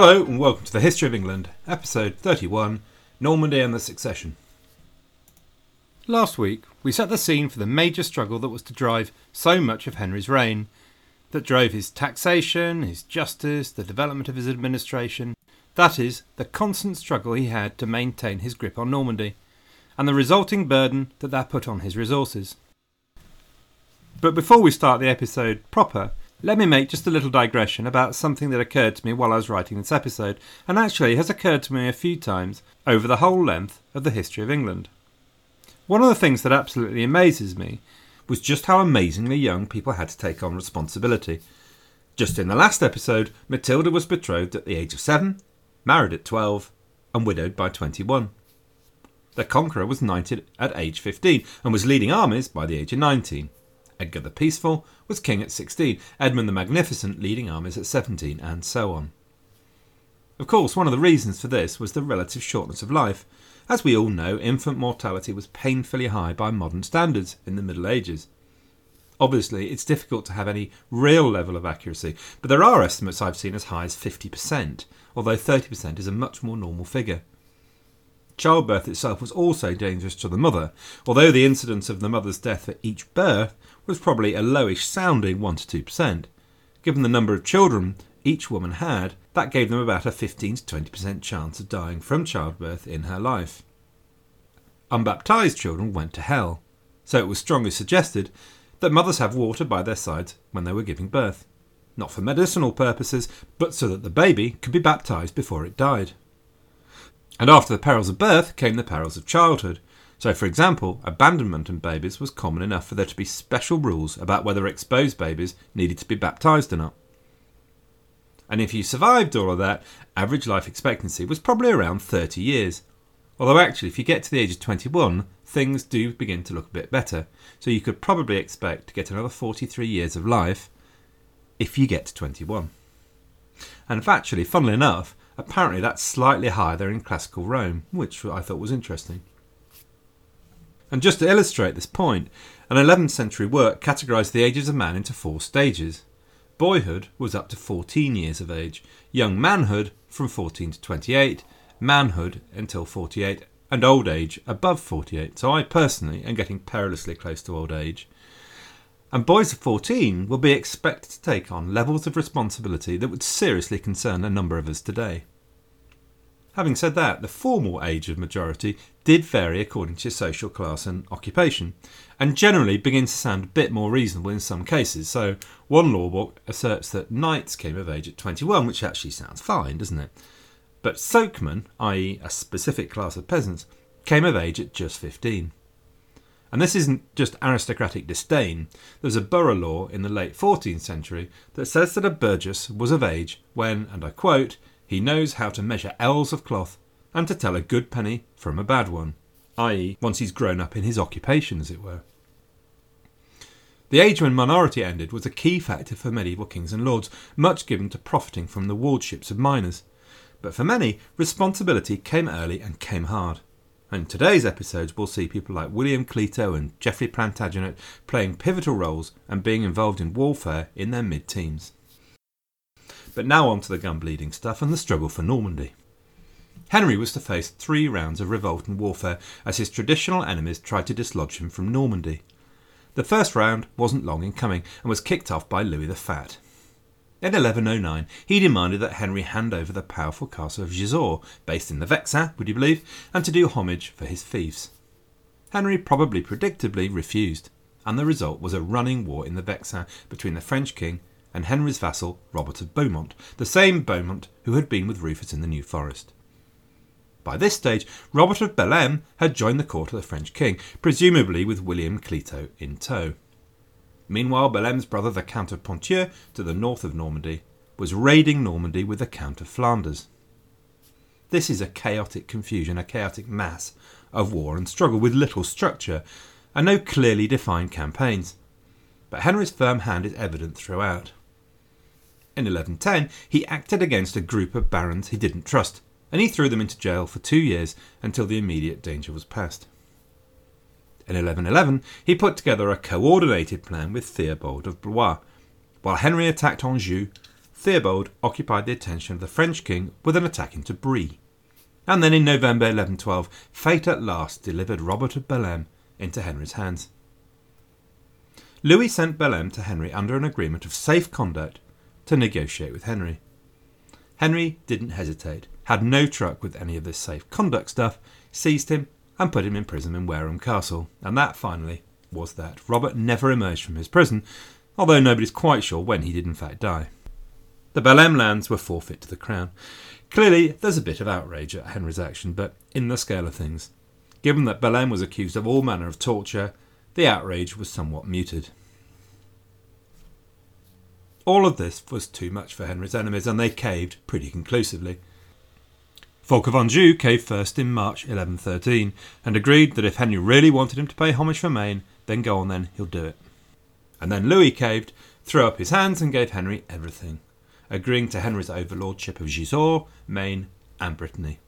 Hello, and welcome to the History of England, episode 31 Normandy and the Succession. Last week, we set the scene for the major struggle that was to drive so much of Henry's reign, that drove his taxation, his justice, the development of his administration. That is, the constant struggle he had to maintain his grip on Normandy, and the resulting burden that that put on his resources. But before we start the episode proper, let me make just a little digression about something that occurred to me while I was writing this episode, and actually has occurred to me a few times over the whole length of the history of England. One of the things that absolutely amazes me was just how amazingly young people had to take on responsibility. Just in the last episode, Matilda was betrothed at the age of seven, married at 12, and widowed by 21. The Conqueror was knighted at age 15 and was leading armies by the age of 19. Edgar the Peaceful was king at 16, Edmund the Magnificent leading armies at 17, and so on. Of course, one of the reasons for this was the relative shortness of life. As we all know, infant mortality was painfully high by modern standards in the Middle Ages. Obviously, it's difficult to have any real level of accuracy, but there are estimates I've seen as high as 50%, although 30% is a much more normal figure. Childbirth itself was also dangerous to the mother, although the incidence of the mother's death for each birth was probably a lowish sounding 1 to 2%. Given the number of children each woman had, that gave them about a 15 to 20% chance of dying from childbirth in her life. Unbaptized children went to hell, so it was strongly suggested that mothers have water by their sides when they were giving birth, not for medicinal purposes, but so that the baby could be baptized before it died. And after the perils of birth came the perils of childhood. So, for example, abandonment in babies was common enough for there to be special rules about whether exposed babies needed to be baptized or not. And if you survived all of that, average life expectancy was probably around 30 years. Although, actually, if you get to the age of 21, things do begin to look a bit better. So, you could probably expect to get another 43 years of life if you get to 21. And actually, funnily enough, Apparently, that's slightly higher than in classical Rome, which I thought was interesting. And just to illustrate this point, an 11th century work categorised the ages of man into four stages. Boyhood was up to 14 years of age, young manhood from 14 to 28, manhood until 48, and old age above 48. So I personally am getting perilously close to old age. And boys of 14 will be expected to take on levels of responsibility that would seriously concern a number of us today. Having said that, the formal age of majority did vary according to social class and occupation, and generally begins to sound a bit more reasonable in some cases. So, one law book asserts that knights came of age at 21, which actually sounds fine, doesn't it? But sokemen, i.e., a specific class of peasants, came of age at just 15. And this isn't just aristocratic disdain. There's a borough law in the late 14th century that says that a burgess was of age when, and I quote, he knows how to measure ells of cloth and to tell a good penny from a bad one, i.e., once he's grown up in his occupation, as it were. The age when minority ended was a key factor for medieval kings and lords, much given to profiting from the wardships of minors. But for many, responsibility came early and came hard. And in today's episodes, we'll see people like William Clito and Geoffrey Plantagenet playing pivotal roles and being involved in warfare in their mid teens. But now on to the gun bleeding stuff and the struggle for Normandy. Henry was to face three rounds of revolt and warfare as his traditional enemies tried to dislodge him from Normandy. The first round wasn't long in coming and was kicked off by Louis the Fat. In 1109, he demanded that Henry hand over the powerful castle of Gisors, based in the Vexin, would you believe, and to do homage for his fiefs. Henry probably predictably refused, and the result was a running war in the Vexin between the French king and Henry's vassal Robert of Beaumont, the same Beaumont who had been with Rufus in the New Forest. By this stage, Robert of Bellême had joined the court of the French king, presumably with William Clito in tow. Meanwhile, Bellême's brother, the Count of Ponthieu, to the north of Normandy, was raiding Normandy with the Count of Flanders. This is a chaotic confusion, a chaotic mass of war and struggle with little structure and no clearly defined campaigns. But Henry's firm hand is evident throughout. In 1110, he acted against a group of barons he didn't trust, and he threw them into jail for two years until the immediate danger was past. In 1111, he put together a coordinated plan with Theobald of Blois. While Henry attacked Anjou, Theobald occupied the attention of the French king with an attack into Brie. And then in November 1112, fate at last delivered Robert of Bellême into Henry's hands. Louis sent Bellême to Henry under an agreement of safe conduct to negotiate with Henry. Henry didn't hesitate, had no truck with any of this safe conduct stuff, seized him, and put him in prison in Wareham Castle. And that, finally, was that. Robert never emerged from his prison, although nobody's quite sure when he did in fact die. The Bellême lands were forfeit to the crown. Clearly, there's a bit of outrage at Henry's action, but in the scale of things, given that Bellême was accused of all manner of torture, the outrage was somewhat muted. All of this was too much for Henry's enemies, and they caved pretty conclusively. Fulk of Anjou caved first in March 1113 and agreed that if Henry really wanted him to pay homage for Maine, then go on then, he'll do it. And then Louis caved, threw up his hands, and gave Henry everything, agreeing to Henry's overlordship of Gisors, Maine, and Brittany.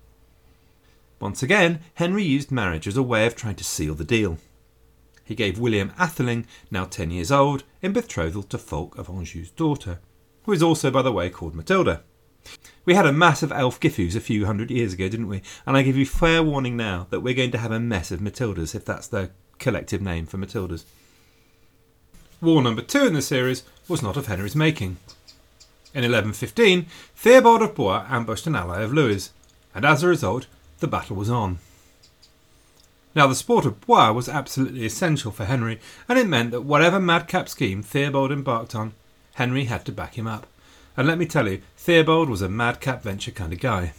Once again, Henry used marriage as a way of trying to seal the deal he gave William Atheling, now ten years old, in betrothal to Fulk of Anjou's daughter, who is also, by the way, called Matilda. We had a mass of Giffus a few hundred years ago, didn't we? And I give you fair warning now that we're going to have a mess of Matildas, if that's the collective name for Matildas. War number two in the series was not of Henry's making. In 1115, Theobald of Blois ambushed an ally of Louis, and as a result, the battle was on. Now, the sport of Blois was absolutely essential for Henry, and it meant that whatever madcap scheme Theobald embarked on, Henry had to back him up. And let me tell you, Theobald was a madcap venture kind of guy.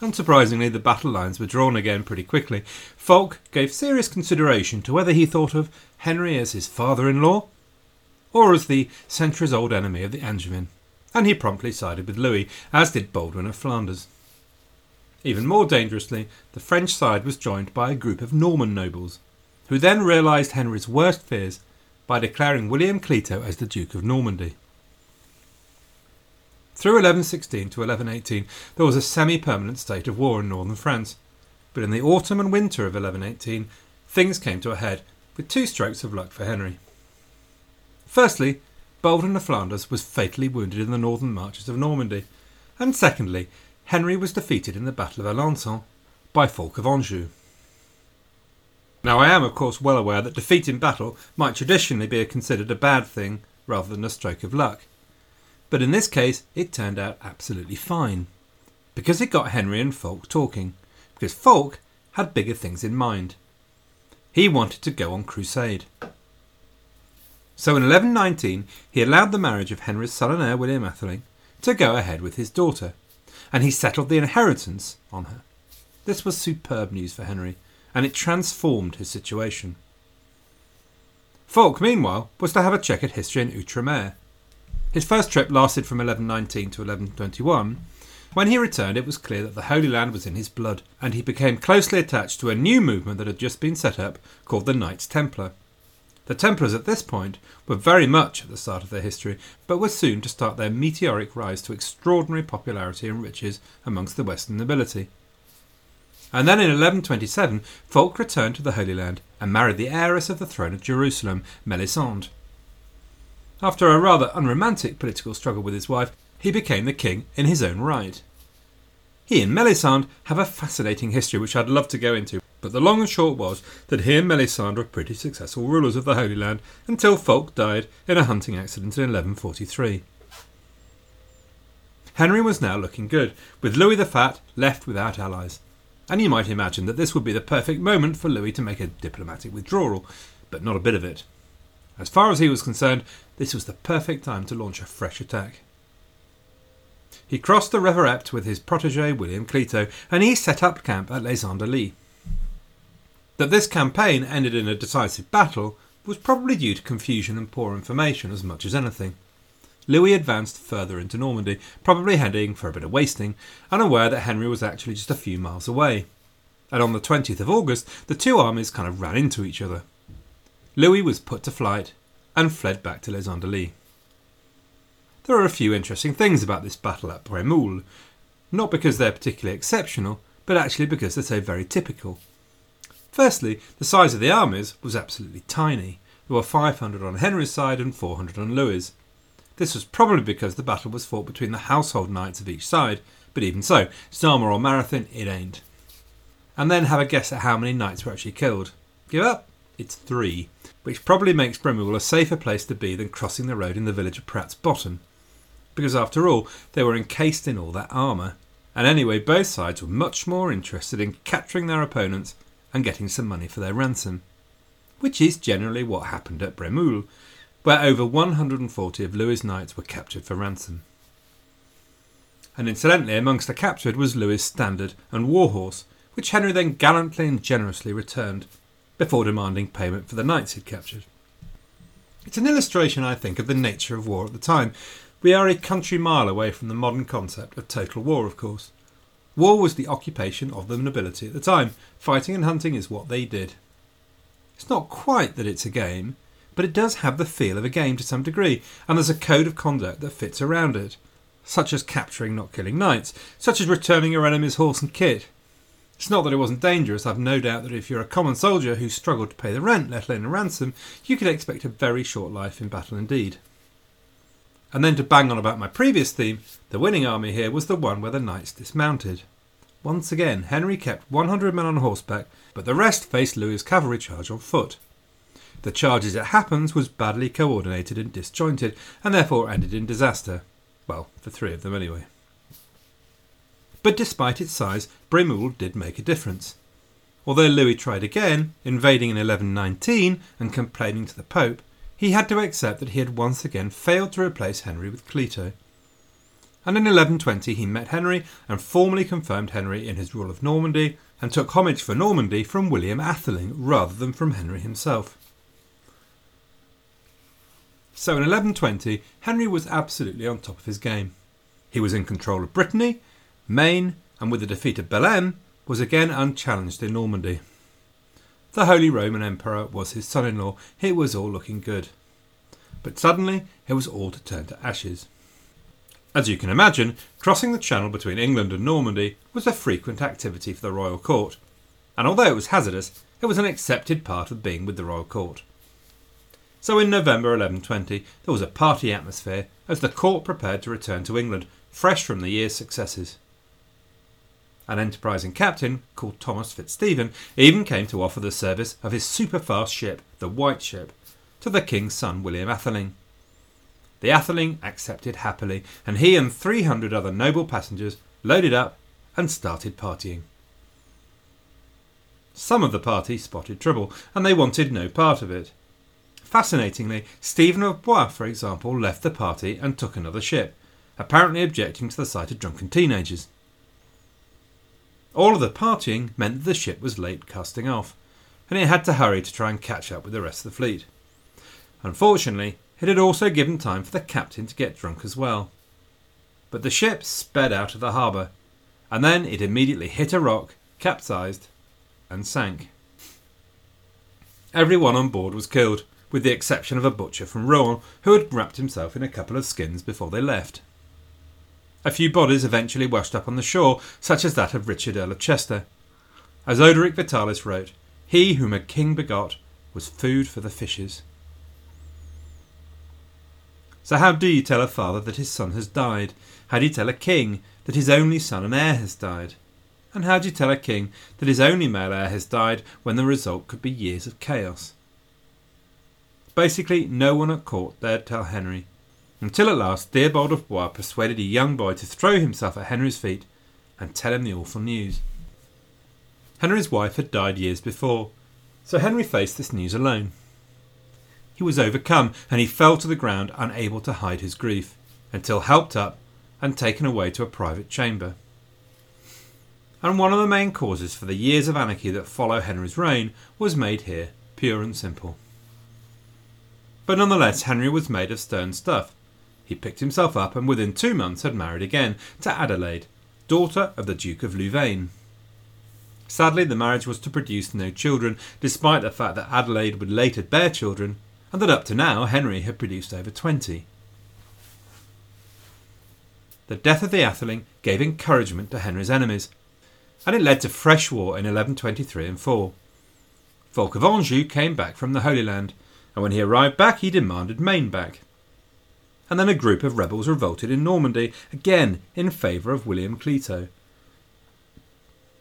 Unsurprisingly, the battle lines were drawn again pretty quickly. Fulk gave serious consideration to whether he thought of Henry as his father in law or as the centuries old enemy of the Angevin, and he promptly sided with Louis, as did Baldwin of Flanders. Even more dangerously, the French side was joined by a group of Norman nobles, who then realised Henry's worst fears by declaring William Clito as the Duke of Normandy. Through 1116 to 1118, there was a semi permanent state of war in northern France, but in the autumn and winter of 1118, things came to a head with two strokes of luck for Henry. Firstly, Baldwin of Flanders was fatally wounded in the northern marches of Normandy, and secondly, Henry was defeated in the Battle of Alençon by Fulk of Anjou. Now, I am, of course, well aware that defeat in battle might traditionally be considered a bad thing rather than a stroke of luck. But in this case, it turned out absolutely fine. Because it got Henry and Fulk talking. Because Fulk had bigger things in mind. He wanted to go on crusade. So in 1119, he allowed the marriage of Henry's son and heir, William Atheling, to go ahead with his daughter, and he settled the inheritance on her. This was superb news for Henry, and it transformed his situation. Fulk, meanwhile, was to have a check at history in Outremer. His first trip lasted from 1119 to 1121. When he returned, it was clear that the Holy Land was in his blood, and he became closely attached to a new movement that had just been set up called the Knights Templar. The Templars at this point were very much at the start of their history, but were soon to start their meteoric rise to extraordinary popularity and riches amongst the Western nobility. And then in 1127, Fulk returned to the Holy Land and married the heiress of the throne of Jerusalem, Melisande. After a rather unromantic political struggle with his wife, he became the king in his own right. He and Melisande have a fascinating history which I'd love to go into, but the long and short was that he and Melisande were pretty successful rulers of the Holy Land until Fulk died in a hunting accident in 1143. Henry was now looking good, with Louis the Fat left without allies. And you might imagine that this would be the perfect moment for Louis to make a diplomatic withdrawal, but not a bit of it. As far as he was concerned, this was the perfect time to launch a fresh attack. He crossed the River Epte with his protege William Clito, and he set up camp at Les Andelys. That this campaign ended in a decisive battle was probably due to confusion and poor information as much as anything. Louis advanced further into Normandy, probably heading for a bit of wasting, unaware that Henry was actually just a few miles away. And on the 20th of August, the two armies kind of ran into each other. Louis was put to flight and fled back to Les Andelys. There are a few interesting things about this battle at Bremoules, not because they're particularly exceptional, but actually because they're so very typical. Firstly, the size of the armies was absolutely tiny. There were 500 on Henry's side and 400 on Louis'. This was probably because the battle was fought between the household knights of each side, but even so, Zama or Marathon, it ain't. And then have a guess at how many knights were actually killed. Give up? It's three, which probably makes Brémule a safer place to be than crossing the road in the village of Pratt's Bottom. Because after all, they were encased in all that armour, and anyway, both sides were much more interested in capturing their opponents and getting some money for their ransom. Which is generally what happened at Brémule, where over 140 of Louis' knights were captured for ransom. And incidentally, amongst the captured was Louis' standard and warhorse, which Henry then gallantly and generously returned, before demanding payment for the knights he'd captured. It's an illustration, I think, of the nature of war at the time. We are a country mile away from the modern concept of total war, of course. War was the occupation of the nobility at the time. Fighting and hunting is what they did. It's not quite that it's a game, but it does have the feel of a game to some degree, and there's a code of conduct that fits around it, such as capturing, not killing knights, such as returning your enemy's horse and kit. It's not that it wasn't dangerous, I've no doubt that if you're a common soldier who struggled to pay the rent, let alone a ransom, you could expect a very short life in battle indeed. And then to bang on about my previous theme, the winning army here was the one where the knights dismounted. Once again, Henry kept 100 men on horseback, but the rest faced Louis' cavalry charge on foot. The charge, as it happens, was badly coordinated and disjointed, and therefore ended in disaster. Well, for three of them anyway. But despite its size, Brémule did make a difference. Although Louis tried again, invading in 1119 and complaining to the Pope, he had to accept that he had once again failed to replace Henry with Clito. And in 1120 he met Henry and formally confirmed Henry in his rule of Normandy and took homage for Normandy from William Atheling rather than from Henry himself. So in 1120, Henry was absolutely on top of his game. He was in control of Brittany, Maine, and with the defeat of Bellême, was again unchallenged in Normandy. The Holy Roman Emperor was his son in law. It was all looking good. But suddenly, it was all to turn to ashes. As you can imagine, crossing the channel between England and Normandy was a frequent activity for the royal court, and although it was hazardous, it was an accepted part of being with the royal court. So in November 1120, there was a party atmosphere as the court prepared to return to England, fresh from the year's successes. An enterprising captain, called Thomas Fitzstephen, even came to offer the service of his super-fast ship, the White Ship, to the king's son, William Atheling. The Atheling accepted happily, and he and 300 other noble passengers loaded up and started partying. Some of the party spotted trouble, and they wanted no part of it. Fascinatingly, Stephen of Blois, for example, left the party and took another ship, apparently objecting to the sight of drunken teenagers. All of the partying meant that the ship was late casting off, and it had to hurry to try and catch up with the rest of the fleet. Unfortunately, it had also given time for the captain to get drunk as well. But the ship sped out of the harbour, and then it immediately hit a rock, capsized, and sank. Everyone on board was killed, with the exception of a butcher from Rouen who had wrapped himself in a couple of skins before they left. A few bodies eventually washed up on the shore, such as that of Richard Earl of Chester. As Orderic Vitalis wrote, He whom a king begot was food for the fishes. So, how do you tell a father that his son has died? How do you tell a king that his only son and heir has died? And how do you tell a king that his only male heir has died when the result could be years of chaos? Basically, no one at court dared tell Henry, until at last Theobald of Blois persuaded a young boy to throw himself at Henry's feet and tell him the awful news. Henry's wife had died years before, so Henry faced this news alone. He was overcome and he fell to the ground, unable to hide his grief, until helped up and taken away to a private chamber. And one of the main causes for the years of anarchy that follow Henry's reign was made here, pure and simple. But nonetheless, Henry was made of stern stuff. He picked himself up and within two months had married again to Adelaide, daughter of the Duke of Louvain. Sadly, the marriage was to produce no children, despite the fact that Adelaide would later bear children, and that up to now Henry had produced over twenty. The death of the Atheling gave encouragement to Henry's enemies, and it led to fresh war in 1123 and 4. Fulk of Anjou came back from the Holy Land and when he arrived back, he demanded Maine back. And then a group of rebels revolted in Normandy, again in favour of William Clito.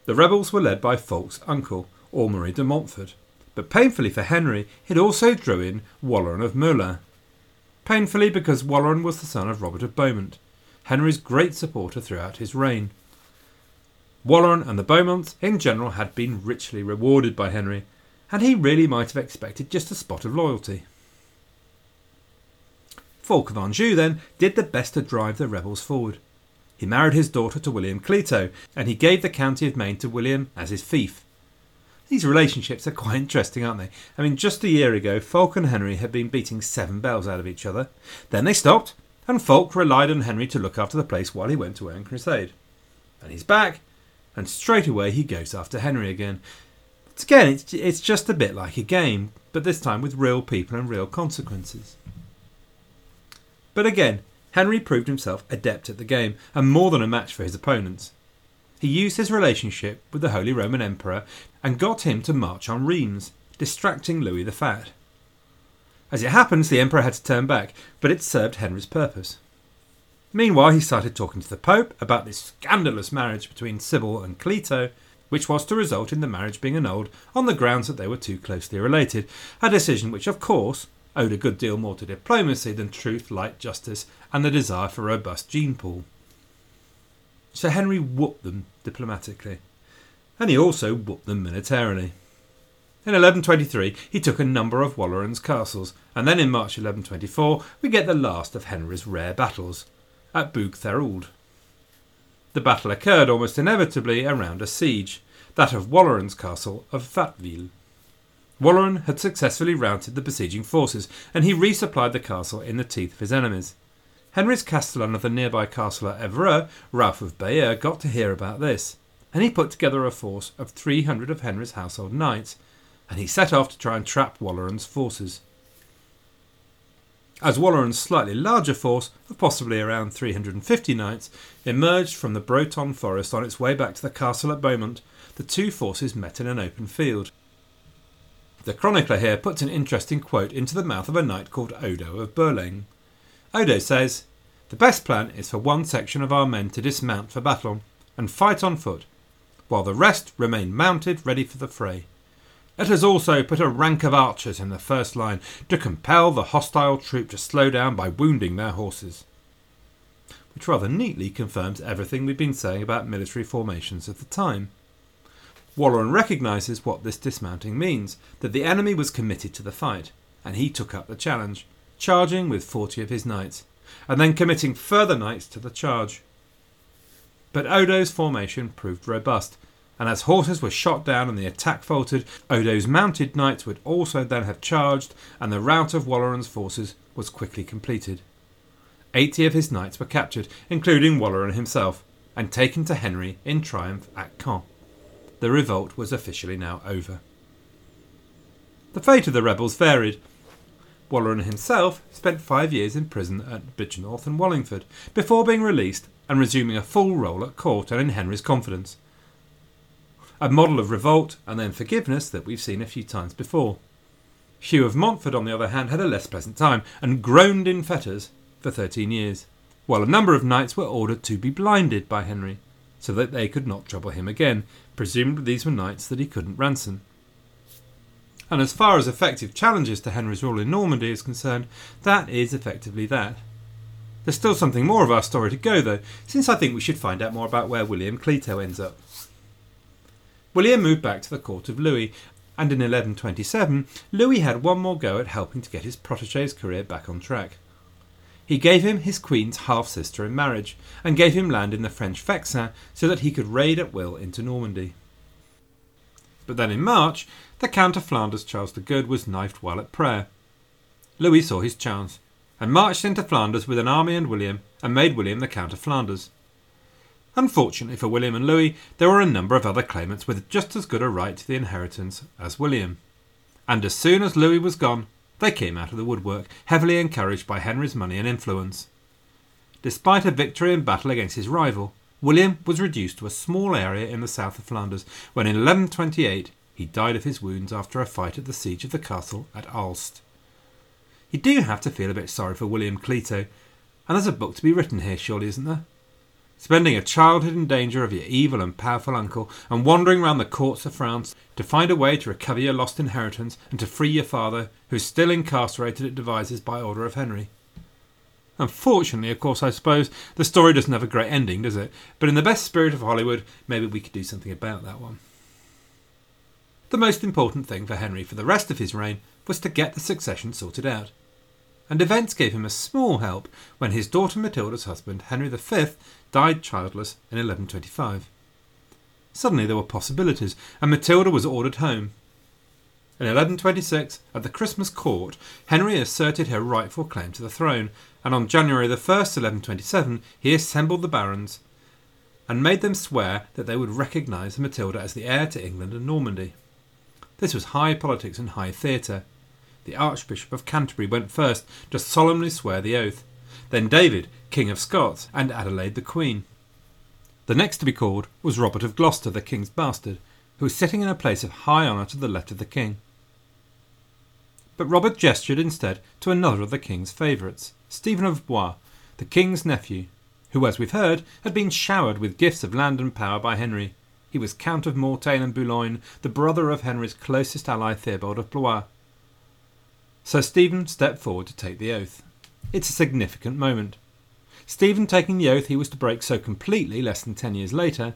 The rebels were led by Fulk's uncle, Amaury de Montfort, but painfully for Henry, it also drew in Waleran of Meulan. Painfully because Waleran was the son of Robert of Beaumont, Henry's great supporter throughout his reign. Waleran and the Beaumonts in general had been richly rewarded by Henry, and he really might have expected just a spot of loyalty. Fulk of Anjou, then, did the best to drive the rebels forward. He married his daughter to William Clito, and he gave the county of Maine to William as his fief. These relationships are quite interesting, aren't they? I mean, just a year ago, Fulk and Henry had been beating seven bells out of each other. Then they stopped, and Fulk relied on Henry to look after the place while he went away on crusade. And he's back, and straight away he goes after Henry again. But again, it's, it's just a bit like a game, but this time with real people and real consequences. But again, Henry proved himself adept at the game, and more than a match for his opponents. He used his relationship with the Holy Roman Emperor and got him to march on Rheims, distracting Louis the Fat. As it happens, the Emperor had to turn back, but it served Henry's purpose. Meanwhile, he started talking to the Pope about this scandalous marriage between Sybil and Clito, which was to result in the marriage being annulled on the grounds that they were too closely related, a decision which, of course, owed a good deal more to diplomacy than truth, light, justice, and the desire for a robust gene pool. So Henry whooped them diplomatically, and he also whooped them militarily. In 1123, he took a number of Waleran's castles, and then in March 1124, we get the last of Henry's rare battles, at Bourgthéroulde. The battle occurred almost inevitably around a siege, that of Waleran's castle of Watteville. Waleran had successfully routed the besieging forces, and he resupplied the castle in the teeth of his enemies. Henry's castellan of the nearby castle at Evreux, Ralph of Bayeux, got to hear about this, and he put together a force of 300 of Henry's household knights, and he set off to try and trap Waleran's forces. As Waleran's slightly larger force, of possibly around 350 knights, emerged from the Brotonne forest on its way back to the castle at Beaumont, the two forces met in an open field. The chronicler here puts an interesting quote into the mouth of a knight called Odo of Berlin. Odo says, The best plan is for one section of our men to dismount for battle and fight on foot, while the rest remain mounted ready for the fray. Let us also put a rank of archers in the first line to compel the hostile troop to slow down by wounding their horses. Which rather neatly confirms everything we've been saying about military formations of the time. Waleran recognises what this dismounting means that the enemy was committed to the fight, and he took up the challenge charging with 40 of his knights, and then committing further knights to the charge. But Odo's formation proved robust, and as horses were shot down and the attack faltered, Odo's mounted knights would also then have charged, and the rout of Waleran's forces was quickly completed. Eighty of his knights were captured, including Waleran himself, and taken to Henry in triumph at Caen. The revolt was officially now over. The fate of the rebels varied, Waleran himself spent five years in prison at Bridgnorth and Wallingford before being released and resuming a full role at court and in Henry's confidence. A model of revolt and then forgiveness that we've seen a few times before. Hugh of Montfort, on the other hand, had a less pleasant time and groaned in fetters for 13 years, while a number of knights were ordered to be blinded by Henry so that they could not trouble him again. Presumably, these were knights that he couldn't ransom. And as far as effective challenges to Henry's rule in Normandy is concerned, that is effectively that. There's still something more of our story to go, though, since I think we should find out more about where William Clito ends up. William moved back to the court of Louis, and in 1127, Louis had one more go at helping to get his protege's career back on track. He gave him his queen's half sister in marriage, and gave him land in the French Vexin so that he could raid at will into Normandy. But then in March, the Count of Flanders Charles the Good was knifed while at prayer. Louis saw his chance, and marched into Flanders with an army and William, and made William the Count of Flanders. Unfortunately for William and Louis, there were a number of other claimants with just as good a right to the inheritance as William. And as soon as Louis was gone, they came out of the woodwork, heavily encouraged by Henry's money and influence. Despite a victory in battle against his rival, William was reduced to a small area in the south of Flanders when in 1128 he died of his wounds after a fight at the siege of the castle at Aalst. You do have to feel a bit sorry for William Clito, And there's a book to be written here, surely, isn't there? Spending a childhood in danger of your evil and powerful uncle, and wandering round the courts of France to find a way to recover your lost inheritance and to free your father, who's still incarcerated at Devizes by order of Henry. Unfortunately, of course, I suppose the story doesn't have a great ending, does it? But in the best spirit of Hollywood, maybe we could do something about that one. The most important thing for Henry for the rest of his reign was to get the succession sorted out. And events gave him a small help when his daughter Matilda's husband, Henry V, died childless in 1125. Suddenly there were possibilities, and Matilda was ordered home. In 1126, at the Christmas court, Henry asserted her rightful claim to the throne, and on January the 1st, 1127, he assembled the barons and made them swear that they would recognise Matilda as the heir to England and Normandy. This was high politics and high theatre. The Archbishop of Canterbury went first to solemnly swear the oath, then David, King of Scots, and Adelaide the Queen. The next to be called was Robert of Gloucester, the King's bastard, who was sitting in a place of high honour to the left of the King. But Robert gestured instead to another of the King's favourites, Stephen of Blois, the King's nephew, who, as we've heard, had been showered with gifts of land and power by Henry. He was Count of Mortain and Boulogne, the brother of Henry's closest ally Theobald of Blois. So Stephen stepped forward to take the oath. It's a significant moment. Stephen taking the oath he was to break so completely less than ten years later,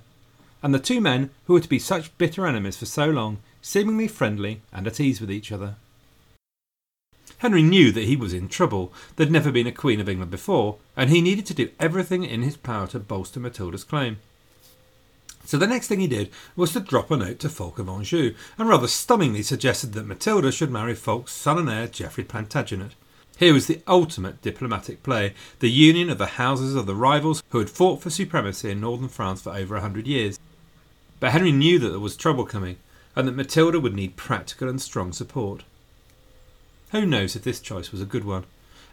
and the two men who were to be such bitter enemies for so long, seemingly friendly and at ease with each other. Henry knew that he was in trouble. There'd never been a Queen of England before, and he needed to do everything in his power to bolster Matilda's claim. So the next thing he did was to drop a note to Fulk of Anjou, and rather stunningly suggested that Matilda should marry Fulk's son and heir, Geoffrey Plantagenet. Here was the ultimate diplomatic play, the union of the houses of the rivals who had fought for supremacy in northern France for over a hundred years. But Henry knew that there was trouble coming, and that Matilda would need practical and strong support. Who knows if this choice was a good one?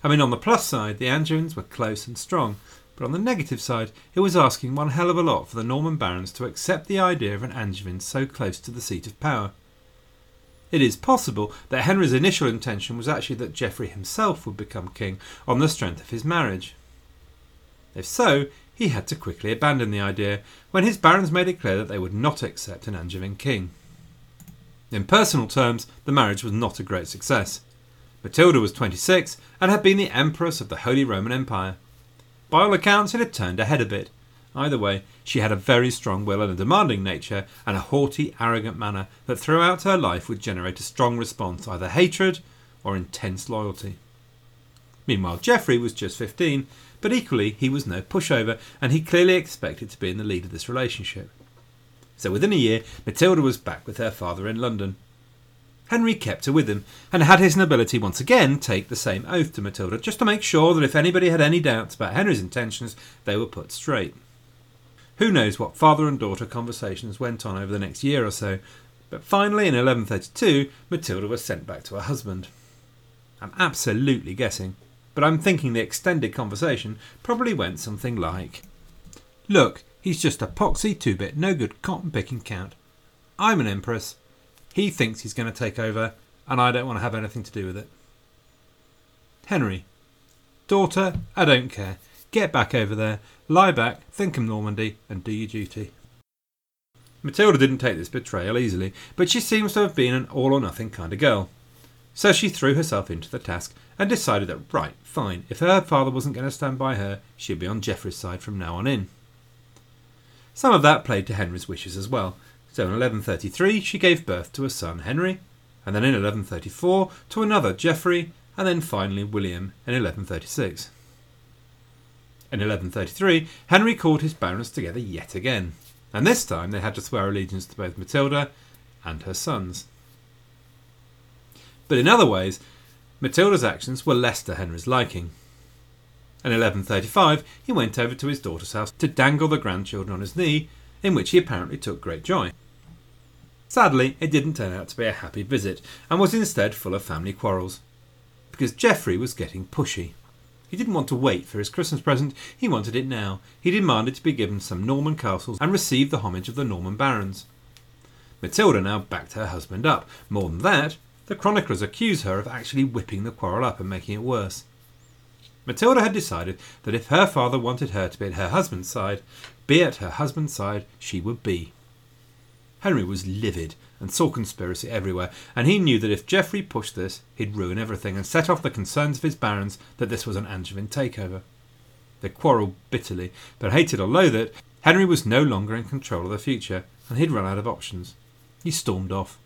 I mean, on the plus side, the Angevins were close and strong, but on the negative side, it was asking one hell of a lot for the Norman barons to accept the idea of an Angevin so close to the seat of power. It is possible that Henry's initial intention was actually that Geoffrey himself would become king on the strength of his marriage. If so, he had to quickly abandon the idea when his barons made it clear that they would not accept an Angevin king. In personal terms, the marriage was not a great success. Matilda was 26 and had been the Empress of the Holy Roman Empire. By all accounts, it had turned her head a bit. Either way, she had a very strong will and a demanding nature, and a haughty, arrogant manner that throughout her life would generate a strong response, either hatred or intense loyalty. Meanwhile, Geoffrey was just 15, but equally he was no pushover, and he clearly expected to be in the lead of this relationship. So within a year, Matilda was back with her father in London. Henry kept her with him, and had his nobility once again take the same oath to Matilda, just to make sure that if anybody had any doubts about Henry's intentions, they were put straight. Who knows what father and daughter conversations went on over the next year or so, but finally in 1132, Matilda was sent back to her husband. I'm absolutely guessing, but I'm thinking the extended conversation probably went something like Look, he's just a poxy two bit, no good cotton picking count. I'm an empress, he thinks he's going to take over, and I don't want to have anything to do with it. Henry. Daughter, I don't care. Get back over there, lie back, think of Normandy, and do your duty. Matilda didn't take this betrayal easily, but she seems to have been an all or nothing kind of girl. So she threw herself into the task and decided that, right, fine, if her father wasn't going to stand by her, she'd be on Geoffrey's side from now on in. Some of that played to Henry's wishes as well, so in 1133 she gave birth to a son, Henry, and then in 1134 to another, Geoffrey, and then finally William in 1136. In 1133, Henry called his barons together yet again, and this time they had to swear allegiance to both Matilda and her sons. But in other ways, Matilda's actions were less to Henry's liking. In 1135, he went over to his daughter's house to dangle the grandchildren on his knee in which he apparently took great joy. Sadly, it didn't turn out to be a happy visit, and was instead full of family quarrels. Because Geoffrey was getting pushy. He didn't want to wait for his Christmas present, he wanted it now. He demanded to be given some Norman castles and receive the homage of the Norman barons. Matilda now backed her husband up. More than that, the chroniclers accuse her of actually whipping the quarrel up and making it worse. Matilda had decided that if her father wanted her to be at her husband's side, be at her husband's side she would be. Henry was livid and saw conspiracy everywhere, and he knew that if Geoffrey pushed this, he'd ruin everything and set off the concerns of his barons that this was an Angevin takeover. They quarrelled bitterly, but hated or loathed it, Henry was no longer in control of the future, and he'd run out of options. He stormed off.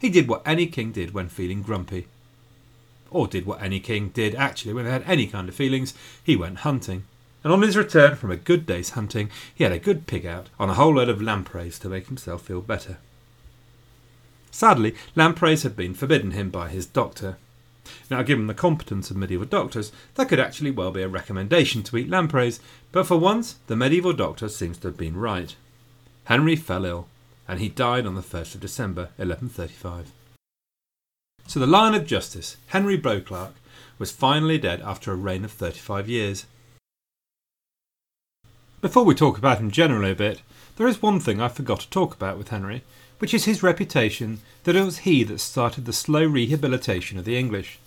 He did what any king did when feeling grumpy. Or did what any king did actually when he had any kind of feelings. He went hunting. And on his return from a good day's hunting, he had a good pig out on a whole load of lampreys to make himself feel better. Sadly, lampreys had been forbidden him by his doctor. Now, given the competence of medieval doctors, that could actually well be a recommendation to eat lampreys, but for once, the medieval doctor seems to have been right. Henry fell ill, and he died on the 1st of December 1135. So the Lion of Justice, Henry Beauclerk, was finally dead after a reign of 35 years. Before we talk about him generally a bit, there is one thing I forgot to talk about with Henry, which is his reputation that it was he that started the slow rehabilitation of the English.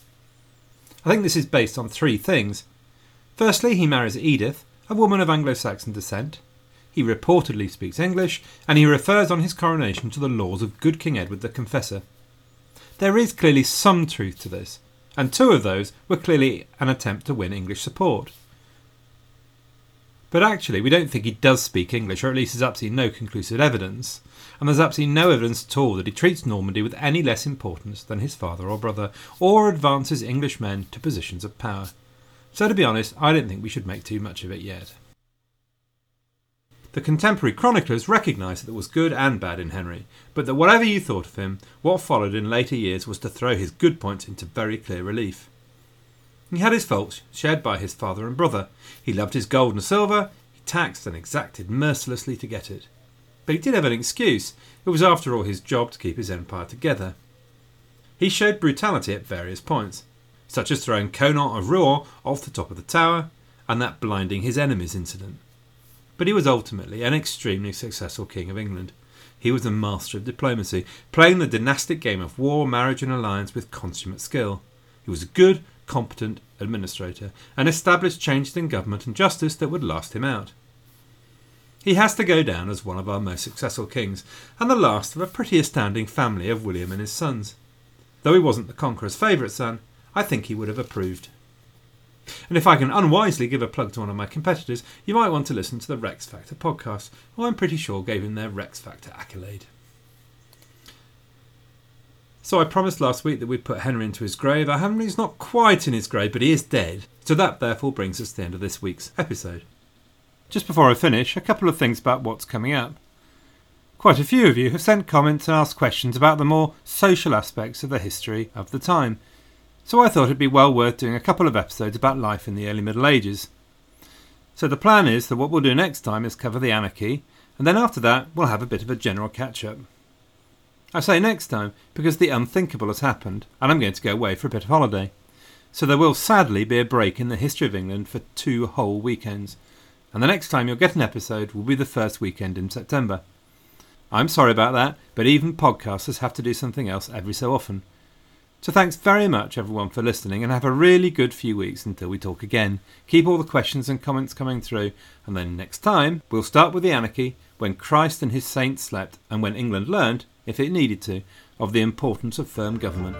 I think this is based on three things. Firstly, he marries Edith, a woman of Anglo Saxon descent. He reportedly speaks English, and he refers on his coronation to the laws of good King Edward the Confessor. There is clearly some truth to this, and two of those were clearly an attempt to win English support. But actually, we don't think he does speak English, or at least there's absolutely no conclusive evidence, and there's absolutely no evidence at all that he treats Normandy with any less importance than his father or brother, or advances English men to positions of power. So, to be honest, I don't think we should make too much of it yet. The contemporary chroniclers recognised that there was good and bad in Henry, but that whatever you thought of him, what followed in later years was to throw his good points into very clear relief. He had his faults, shared by his father and brother. He loved his gold and silver, he taxed and exacted mercilessly to get it. But he did have an excuse. It was, after all, his job to keep his empire together. He showed brutality at various points, such as throwing Conan of Rouen off the top of the tower, and that blinding his enemies incident but he was ultimately an extremely successful King of England. He was a master of diplomacy, playing the dynastic game of war, marriage, and alliance with consummate skill. He was a good, competent administrator, and established changes in government and justice that would last him out. He has to go down as one of our most successful kings, and the last of a pretty astounding family of William and his sons. Though he wasn't the Conqueror's favourite son, I think he would have approved. And if I can unwisely give a plug to one of my competitors, you might want to listen to the Rex Factor podcast, who I'm pretty sure gave him their Rex Factor accolade. So I promised last week that we'd put Henry into his grave. Our Henry's not quite in his grave, but he is dead. So that therefore brings us to the end of this week's episode. Just before I finish, a couple of things about what's coming up. Quite a few of you have sent comments and asked questions about the more social aspects of the history of the time so I thought it'd be well worth doing a couple of episodes about life in the early Middle Ages. So the plan is that what we'll do next time is cover the anarchy, and then after that we'll have a bit of a general catch up. I say next time because the unthinkable has happened, and I'm going to go away for a bit of holiday. So there will sadly be a break in the history of England for two whole weekends, and the next time you'll get an episode will be the first weekend in September. I'm sorry about that, but even podcasters have to do something else every so often. So thanks very much everyone for listening and have a really good few weeks until we talk again. Keep all the questions and comments coming through and then next time we'll start with the anarchy when Christ and his saints slept and when England learned, if it needed to, of the importance of firm government.